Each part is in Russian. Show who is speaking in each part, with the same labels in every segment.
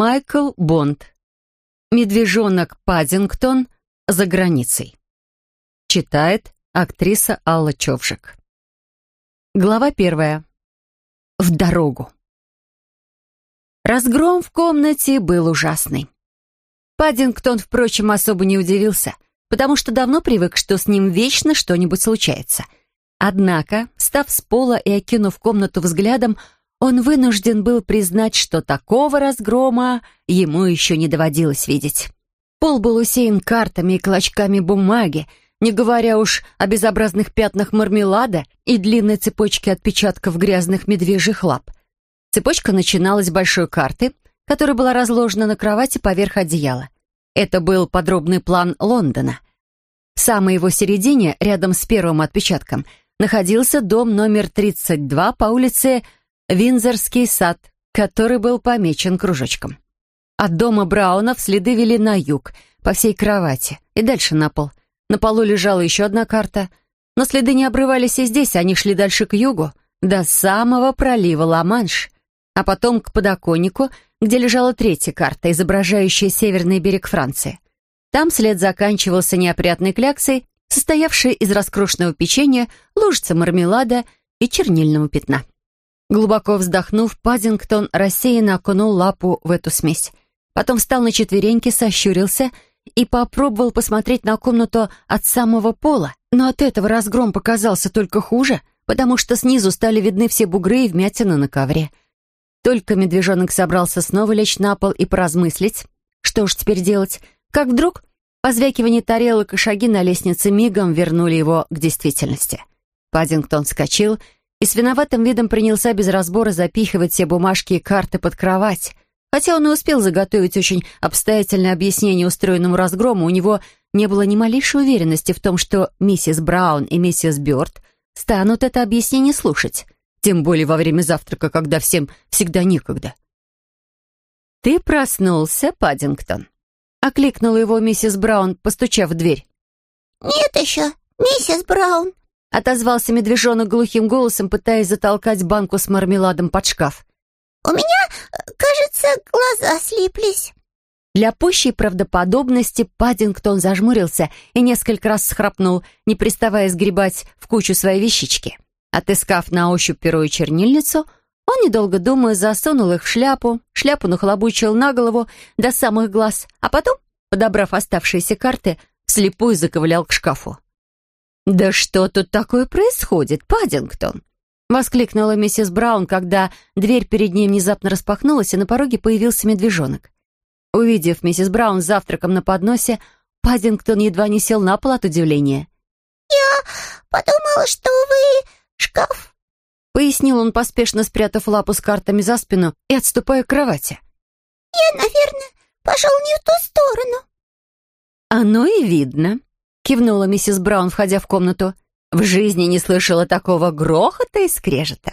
Speaker 1: Майкл Бонд. Медвежонок Паддингтон за границей. Читает актриса Алла Човжик. Глава первая. В дорогу. Разгром в комнате был ужасный. Паддингтон, впрочем, особо не удивился, потому что давно привык, что с ним вечно что-нибудь случается. Однако, став с пола и окинув комнату взглядом, он вынужден был признать, что такого разгрома ему еще не доводилось видеть. Пол был усеян картами и клочками бумаги, не говоря уж о безобразных пятнах мармелада и длинной цепочке отпечатков грязных медвежьих лап. Цепочка начиналась с большой карты, которая была разложена на кровати поверх одеяла. Это был подробный план Лондона. В самой его середине, рядом с первым отпечатком, находился дом номер 32 по улице Винзорский сад, который был помечен кружочком. От дома Браунов следы вели на юг, по всей кровати, и дальше на пол. На полу лежала еще одна карта, но следы не обрывались и здесь, они шли дальше к югу, до самого пролива Ла-Манш, а потом к подоконнику, где лежала третья карта, изображающая северный берег Франции. Там след заканчивался неопрятной кляксой, состоявшей из раскрошенного печенья, лужицы мармелада и чернильного пятна. Глубоко вздохнув, Паддингтон рассеянно окунул лапу в эту смесь. Потом встал на четвереньки, сощурился и попробовал посмотреть на комнату от самого пола. Но от этого разгром показался только хуже, потому что снизу стали видны все бугры и вмятины на ковре. Только медвежонок собрался снова лечь на пол и поразмыслить, что ж теперь делать, как вдруг позвякивание тарелок и шаги на лестнице мигом вернули его к действительности. Паддингтон вскочил и с виноватым видом принялся без разбора запихивать все бумажки и карты под кровать. Хотя он и успел заготовить очень обстоятельное объяснение устроенному разгрому, у него не было ни малейшей уверенности в том, что миссис Браун и миссис Бёрд станут это объяснение слушать, тем более во время завтрака, когда всем всегда некогда. «Ты проснулся, Паддингтон?» — окликнула его миссис Браун, постучав в дверь.
Speaker 2: «Нет еще, миссис Браун»,
Speaker 1: отозвался медвежонок глухим голосом, пытаясь затолкать банку с мармеладом под шкаф.
Speaker 2: «У меня, кажется, глаза слиплись».
Speaker 1: Для пущей правдоподобности Паддингтон зажмурился и несколько раз схрапнул, не приставая сгребать в кучу свои вещички. Отыскав на ощупь перо и чернильницу, он, недолго думая, засунул их в шляпу, шляпу нахлобучил на голову до самых глаз, а потом, подобрав оставшиеся карты, вслепую заковылял к шкафу. «Да что тут такое происходит, Паддингтон?» — воскликнула миссис Браун, когда дверь перед ней внезапно распахнулась, и на пороге появился медвежонок. Увидев миссис Браун с завтраком на подносе, Паддингтон едва не сел на пол от удивления.
Speaker 2: «Я подумала, что вы шкаф», —
Speaker 1: пояснил он, поспешно спрятав лапу с картами за спину и отступая к кровати.
Speaker 2: «Я, наверное, пошел не в ту сторону».
Speaker 1: «Оно и видно», кивнула миссис Браун, входя в комнату. В жизни не слышала такого грохота и скрежета.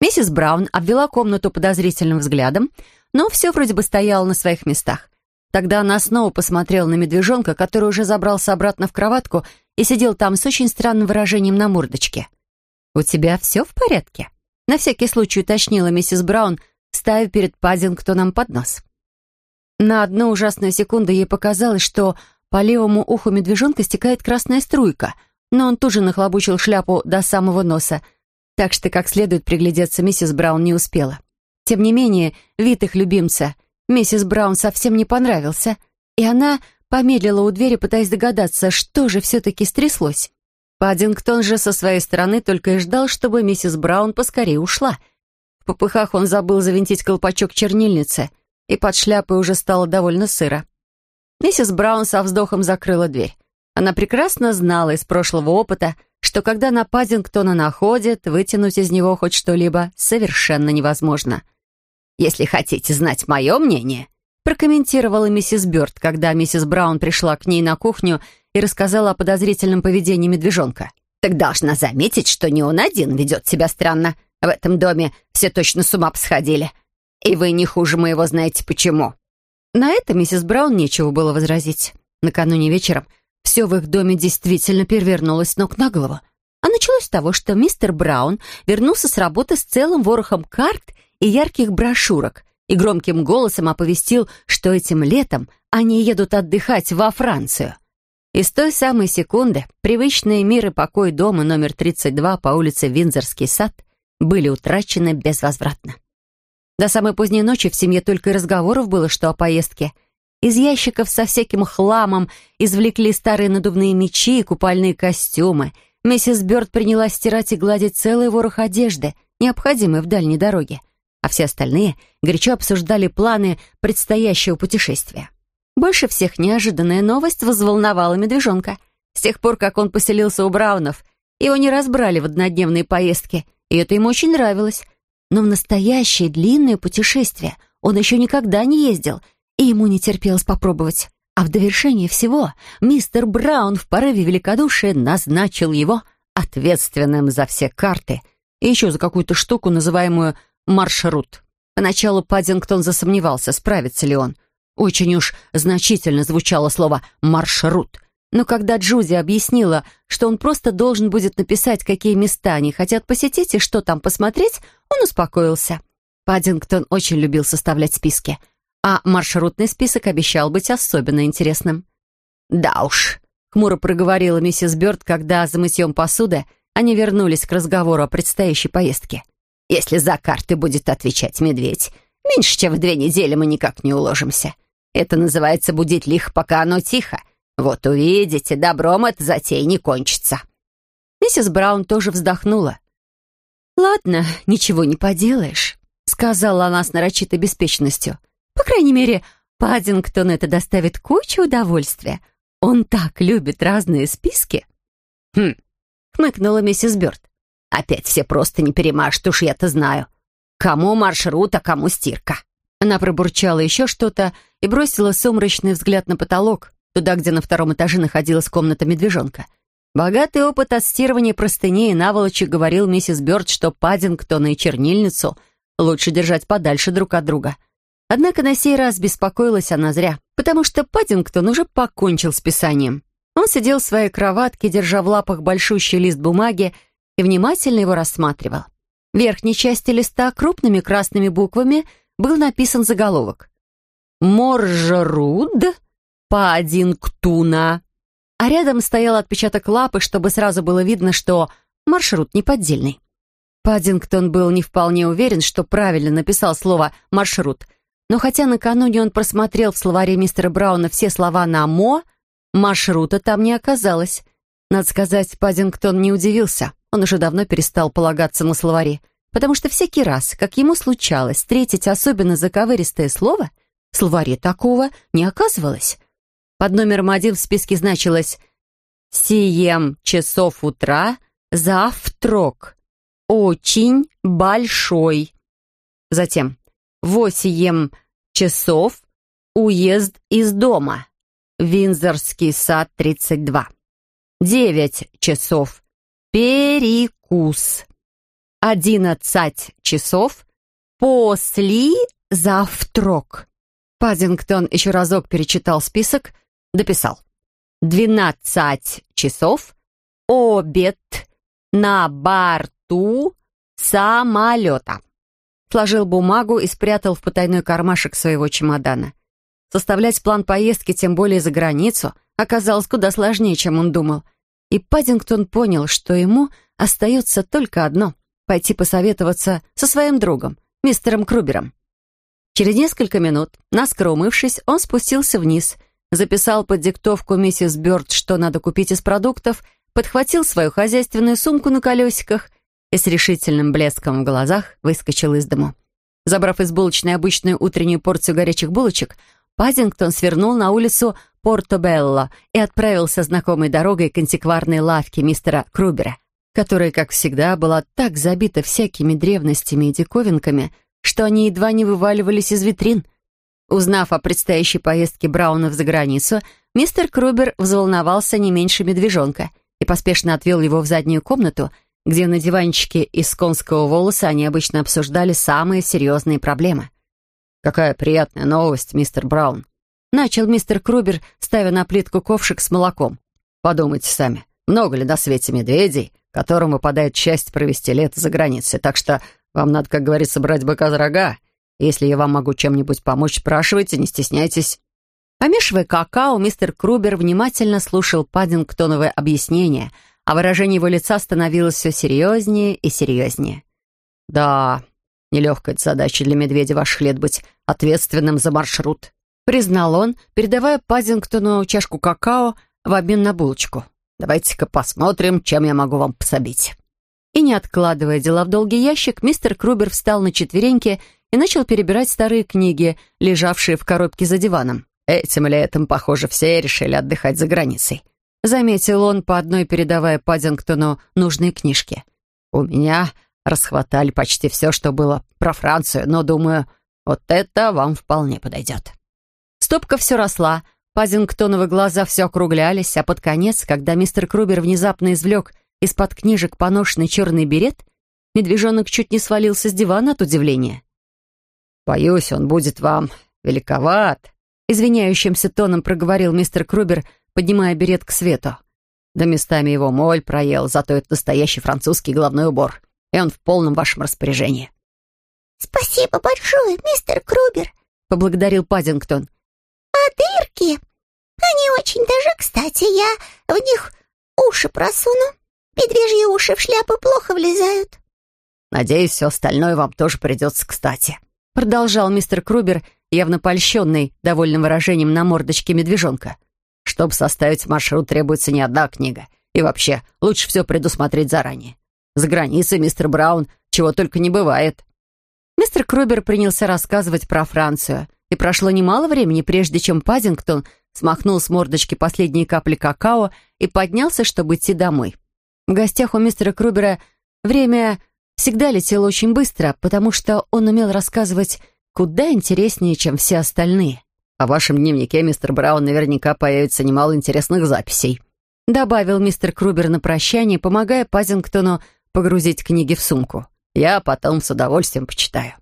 Speaker 1: Миссис Браун обвела комнату подозрительным взглядом, но все вроде бы стояло на своих местах. Тогда она снова посмотрела на медвежонка, который уже забрался обратно в кроватку и сидел там с очень странным выражением на мордочке. «У тебя все в порядке?» На всякий случай уточнила миссис Браун, ставя перед Паддингтоном поднос. На одну ужасную секунду ей показалось, что по левому уху медвежонка стекает красная струйка, но он тут же нахлобучил шляпу до самого носа, так что как следует приглядеться миссис Браун не успела. Тем не менее, вид их любимца миссис Браун совсем не понравился, и она помедлила у двери, пытаясь догадаться, что же все-таки стряслось. Паддингтон же со своей стороны только и ждал, чтобы миссис Браун поскорее ушла. В попыхах он забыл завинтить колпачок чернильницы, и под шляпой уже стало довольно сыро. Миссис Браун со вздохом закрыла дверь. Она прекрасно знала из прошлого опыта, что когда на Паддингтона находят, вытянуть из него хоть что-либо совершенно невозможно. «Если хотите знать мое мнение», прокомментировала миссис Бёрд, когда миссис Браун пришла к ней на кухню и рассказала о подозрительном поведении медвежонка. «Так должна заметить, что не он один ведет себя странно. В этом доме все точно с ума посходили. И вы не хуже моего знаете почему». На это миссис Браун нечего было возразить. Накануне вечером все в их доме действительно перевернулось ног на голову. А началось с того, что мистер Браун вернулся с работы с целым ворохом карт и ярких брошюрок, и громким голосом оповестил, что этим летом они едут отдыхать во Францию. И с той самой секунды привычные мир и покой дома номер 32 по улице Винзорский сад были утрачены безвозвратно. До самой поздней ночи в семье только разговоров было, что о поездке. Из ящиков со всяким хламом извлекли старые надувные мечи и купальные костюмы. Миссис Бёрд принялась стирать и гладить целый ворох одежды, необходимой в дальней дороге, а все остальные горячо обсуждали планы предстоящего путешествия. Больше всех неожиданная новость возволновала медвежонка. С тех пор, как он поселился у Браунов, его не разбрали в однодневные поездки, и это ему очень нравилось. Но в настоящее длинное путешествие он еще никогда не ездил, и ему не терпелось попробовать. А в довершение всего мистер Браун в порыве великодушия назначил его ответственным за все карты и еще за какую-то штуку, называемую «маршрут». Поначалу Паддингтон засомневался, справится ли он. Очень уж значительно звучало слово «маршрут». Но когда Джузи объяснила, что он просто должен будет написать, какие места они хотят посетить и что там посмотреть, он успокоился. Паддингтон очень любил составлять списки, а маршрутный список обещал быть особенно интересным. «Да уж», — хмуро проговорила миссис Бёрд, когда за мытьем посуды они вернулись к разговору о предстоящей поездке. «Если за карты будет отвечать медведь, меньше чем в две недели мы никак не уложимся. Это называется будить лихо, пока оно тихо. Вот увидите, добром эта затея не кончится». Миссис Браун тоже вздохнула. «Ладно, ничего не поделаешь», — сказала она с нарочитой беспечностью. «По крайней мере, Паддингтон это доставит кучу удовольствия. Он так любит разные списки». «Хм», — хмыкнула миссис Бёрд. «Опять все просто не перемажут, уж я-то знаю. Кому маршрут, а кому стирка». Она пробурчала еще что-то и бросила сумрачный взгляд на потолок, туда, где на втором этаже находилась комната медвежонка. Богатый опыт отстирывания простыней и наволочек говорил миссис Бёрд, что Паддингтона и чернильницу лучше держать подальше друг от друга. Однако на сей раз беспокоилась она зря, потому что Паддингтон уже покончил с писанием. Он сидел в своей кроватке, держа в лапах большущий лист бумаги и внимательно его рассматривал. В верхней части листа крупными красными буквами — был написан заголовок «Моржеруд Паддингтуна». А рядом стоял отпечаток лапы, чтобы сразу было видно, что маршрут неподдельный. Паддингтон был не вполне уверен, что правильно написал слово «маршрут», но хотя накануне он просмотрел в словаре мистера Брауна все слова на «мо», маршрута там не оказалось. Надо сказать, Паддингтон не удивился. Он уже давно перестал полагаться на словари потому что всякий раз, как ему случалось встретить особенно заковыристое слово, в словаре такого не оказывалось. Под номером один в списке значилось «Сием часов утра, завтрак, очень большой». Затем «Восемь часов, уезд из дома, Винзорский сад, 32». «Девять часов, перекус». «Одиннадцать часов после завтрак». Паддингтон еще разок перечитал список, дописал. «Двенадцать часов обед на борту самолета». Сложил бумагу и спрятал в потайной кармашек своего чемодана. Составлять план поездки, тем более за границу, оказалось куда сложнее, чем он думал. И Паддингтон понял, что ему остается только одно — пойти посоветоваться со своим другом, мистером Крубером. Через несколько минут, наскоро умывшись, он спустился вниз, записал под диктовку миссис Бёрд, что надо купить из продуктов, подхватил свою хозяйственную сумку на колесиках и с решительным блеском в глазах выскочил из дому. Забрав из булочной обычную утреннюю порцию горячих булочек, Паддингтон свернул на улицу Порто-Белло и отправился знакомой дорогой к антикварной лавке мистера Крубера которая, как всегда, была так забита всякими древностями и диковинками, что они едва не вываливались из витрин. Узнав о предстоящей поездке Браунов за границу, мистер Крубер взволновался не меньше медвежонка и поспешно отвел его в заднюю комнату, где на диванчике из конского волоса они обычно обсуждали самые серьезные проблемы. «Какая приятная новость, мистер Браун!» Начал мистер Крубер, ставя на плитку ковшик с молоком. «Подумайте сами, много ли на свете медведей, которым выпадает счастье провести лето за границей, так что вам надо, как говорится, брать быка за рога
Speaker 3: Если я вам могу чем-нибудь помочь, спрашивайте, не стесняйтесь».
Speaker 1: Помешивая какао, мистер Крубер внимательно слушал Паддингтоновое объяснение, а выражение его лица становилось все серьезнее и серьезнее.
Speaker 3: «Да, нелегкая задача для медведя ваших лет быть ответственным за маршрут»,
Speaker 1: признал он, передавая Паддингтону чашку какао в обмен на булочку.
Speaker 3: «Давайте-ка посмотрим, чем я могу вам пособить».
Speaker 1: И не откладывая дела в долгий ящик, мистер Крубер встал на четвереньки и начал перебирать старые книги, лежавшие в коробке за диваном.
Speaker 3: «Этим летом, похоже, все решили отдыхать за границей»,
Speaker 1: заметил он, по одной передавая Паддингтону нужные книжки.
Speaker 3: «У меня расхватали почти все, что было про Францию, но, думаю, вот это вам вполне подойдет».
Speaker 1: Стопка все росла, Паддингтоновы глаза все округлялись, а под конец, когда мистер Крубер внезапно извлек из-под книжек поношенный черный берет, медвежонок чуть не свалился с дивана от удивления.
Speaker 3: «Боюсь, он будет вам великоват», —
Speaker 1: извиняющимся тоном проговорил мистер Крубер, поднимая берет к свету.
Speaker 3: «Да местами его моль проел, зато это настоящий французский головной убор, и он в полном вашем распоряжении».
Speaker 2: «Спасибо большое, мистер Крубер», —
Speaker 1: поблагодарил Паддингтон.
Speaker 2: «А дырки? Они очень даже кстати. Я в них уши просуну. Медвежьи уши в шляпы плохо влезают».
Speaker 3: «Надеюсь, все остальное вам тоже придется кстати», —
Speaker 1: продолжал мистер Крубер, явно польщенный довольным выражением на мордочке медвежонка.
Speaker 3: «Чтобы составить маршрут, требуется не одна книга. И вообще, лучше все предусмотреть заранее. За границей, мистер Браун, чего только не бывает».
Speaker 1: Мистер Крубер принялся рассказывать про Францию, и прошло немало времени, прежде чем Паддингтон смахнул с мордочки последние капли какао и поднялся, чтобы идти домой. В гостях у мистера Крубера время всегда летело очень быстро, потому что он умел рассказывать куда интереснее, чем все остальные.
Speaker 3: «О вашем дневнике, мистер Браун, наверняка появится немало интересных записей»,
Speaker 1: добавил мистер Крубер на прощание, помогая Пазингтону погрузить книги в сумку.
Speaker 3: «Я потом с удовольствием почитаю».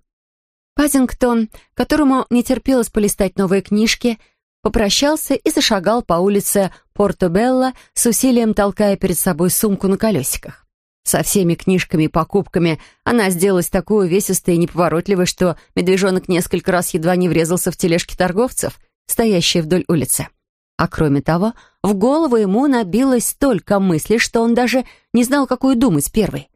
Speaker 1: Пазингтон, которому не терпелось полистать новые книжки, попрощался и зашагал по улице Порто-Белло с усилием толкая перед собой сумку на колесиках. Со всеми книжками и покупками она сделалась такой увесистой и неповоротливой, что медвежонок несколько раз едва не врезался в тележки торговцев, стоящие вдоль улицы. А кроме того, в голову ему набилось столько мыслей, что он даже не знал, какую думать первой.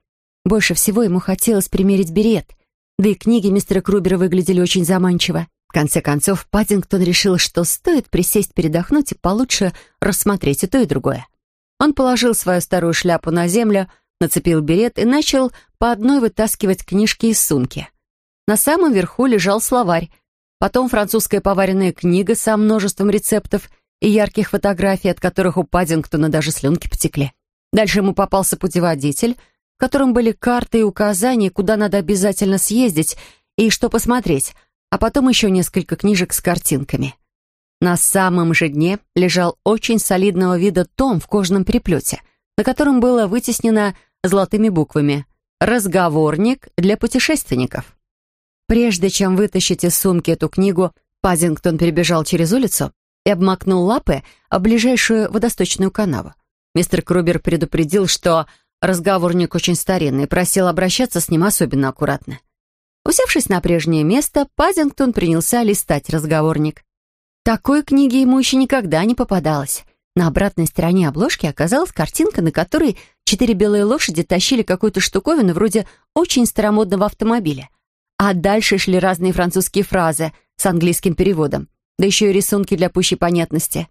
Speaker 1: Больше всего ему хотелось примерить берет, да и книги мистера Крубера выглядели очень заманчиво. В конце концов, Паддингтон решил, что стоит присесть передохнуть и получше рассмотреть и то, и другое. Он положил свою старую шляпу на землю, нацепил берет и начал по одной вытаскивать книжки из сумки. На самом верху лежал словарь, потом французская поваренная книга со множеством рецептов и ярких фотографий, от которых у Паддингтона даже слюнки потекли. Дальше ему попался путеводитель, в котором были карты и указания, куда надо обязательно съездить и что посмотреть, а потом еще несколько книжек с картинками. На самом же дне лежал очень солидного вида том в кожаном переплете, на котором было вытеснено золотыми буквами «Разговорник для путешественников». Прежде чем вытащить из сумки эту книгу, Пазингтон перебежал через улицу и обмакнул лапы в ближайшую водосточную канаву. Мистер Крубер предупредил, что разговорник очень старинный и просил обращаться с ним особенно аккуратно. Усевшись на прежнее место, Пазингтон принялся листать разговорник. Такой книги ему еще никогда не попадалось. На обратной стороне обложки оказалась картинка, на которой Четыре белые лошади тащили какую-то штуковину вроде очень старомодного автомобиля. А дальше шли разные французские фразы с английским переводом, да еще и рисунки для пущей понятности.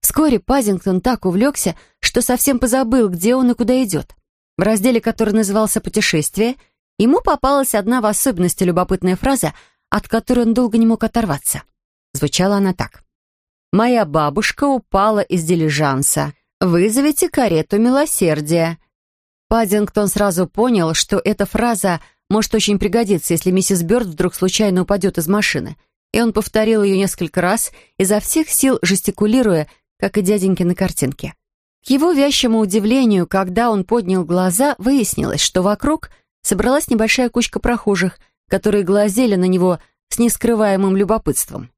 Speaker 1: Вскоре Пазингтон так увлекся, что совсем позабыл, где он и куда идет. В разделе, который назывался «Путешествие», ему попалась одна в особенности любопытная фраза, от которой он долго не мог оторваться. Звучала она так. «Моя бабушка упала из дилижанса. «Вызовите карету милосердия». Паддингтон сразу понял, что эта фраза может очень пригодиться, если миссис Бёрд вдруг случайно упадет из машины. И он повторил ее несколько раз, изо всех сил жестикулируя, как и дяденьки на картинке. К его вящему удивлению, когда он поднял глаза, выяснилось, что вокруг собралась небольшая кучка прохожих, которые глазели на него с нескрываемым любопытством.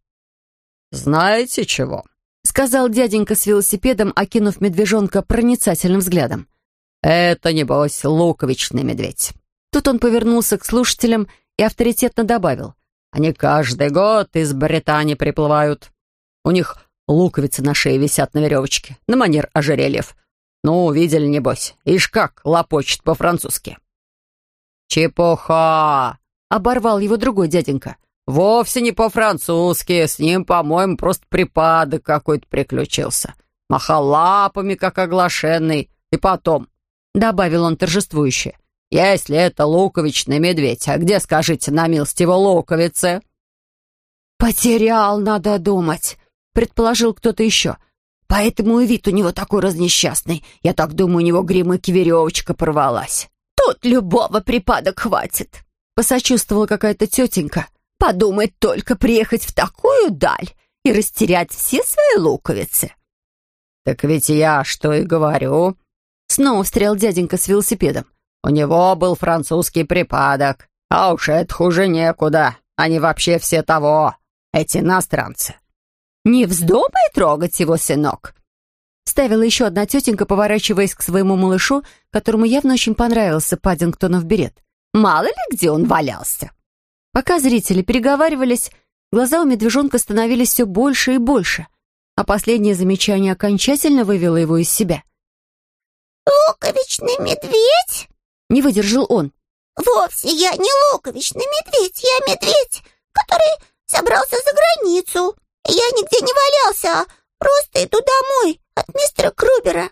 Speaker 3: «Знаете чего?»
Speaker 1: — сказал дяденька с велосипедом, окинув медвежонка проницательным взглядом.
Speaker 3: «Это, небось, луковичный медведь».
Speaker 1: Тут он повернулся к слушателям и авторитетно добавил.
Speaker 3: Они каждый год из Британии приплывают. У них луковицы на шее висят на веревочке, на манер ожерельев. Ну, видели, небось. Ишь как лопочет по-французски». «Чепуха!» — оборвал его другой дяденька. «Вовсе не по-французски. С ним, по-моему, просто припадок какой-то приключился. Махал лапами, как оглашенный. И потом, — добавил он торжествующе, — если это луковичный медведь, а где, скажите, на милость его луковицы?»
Speaker 1: «Потерял, надо думать», — предположил кто-то еще. «Поэтому и вид у него такой разнесчастный. Я так думаю, у него гримыки веревочка порвалась». «Тут любого припадок хватит», — посочувствовала какая-то тетенька. «Подумать только приехать в такую даль и растерять все свои луковицы».
Speaker 3: «Так ведь я что и говорю», — снова встрял дяденька с велосипедом. «У него был французский припадок, а уж это хуже некуда. Они вообще все того, эти иностранцы».
Speaker 1: «Не вздумай трогать его, сынок», Ставила еще одна тетенька, поворачиваясь к своему малышу, которому явно очень понравился Паддингтонов берет. «Мало ли где он валялся!» Пока зрители переговаривались, глаза у медвежонка становились все больше и больше — а последнее замечание окончательно вывело его из себя.
Speaker 2: «Луковичный медведь?» — не выдержал он. «Вовсе я не луковичный медведь, я медведь, который собрался за границу. Я нигде не валялся, а просто иду домой от мистера Крубера».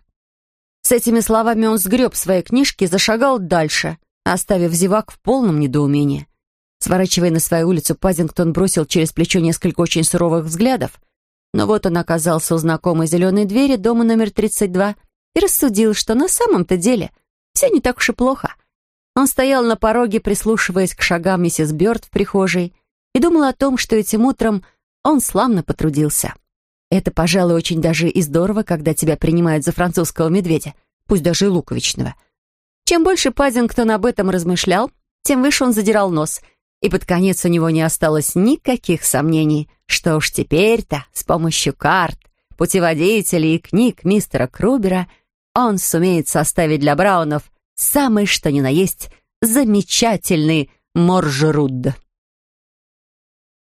Speaker 1: С этими словами он сгреб свои книжки и зашагал дальше, оставив зевак в полном недоумении. Сворачивая на свою улицу, Пазингтон бросил через плечо несколько очень суровых взглядов, но вот он оказался у знакомой зеленой двери дома номер 32 и рассудил, что на самом-то деле все не так уж и плохо. Он стоял на пороге, прислушиваясь к шагам миссис Бёрд в прихожей, и думал о том, что этим утром он славно потрудился. Это, пожалуй, очень даже и здорово, когда тебя принимают за французского медведя, пусть даже и луковичного. Чем больше Пазингтон об этом размышлял, тем выше он задирал нос — и под конец у него не осталось никаких сомнений, что уж теперь-то с помощью карт, путеводителей и книг мистера Крубера он сумеет составить для Браунов самый что ни на есть замечательный Моржерудд.